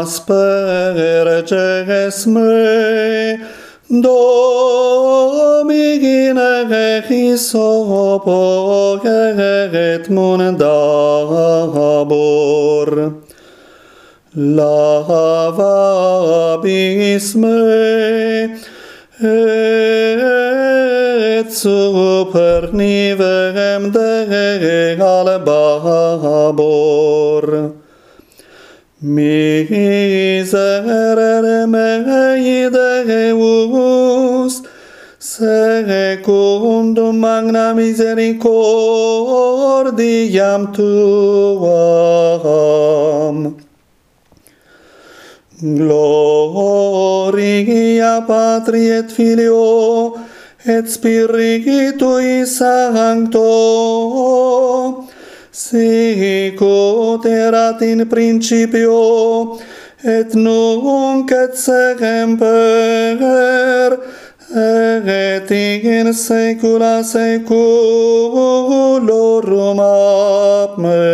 Asperges me Domine Regis opogeret mundabor Lavabis me Et super nivem de albabor Miserere mei Deus, secundum magna misericordiam tuam. Gloria Patri et Filio et Spiritui Sancto, sicut erat in principio, et nunc et semper, et in saecula saeculorum. Amen.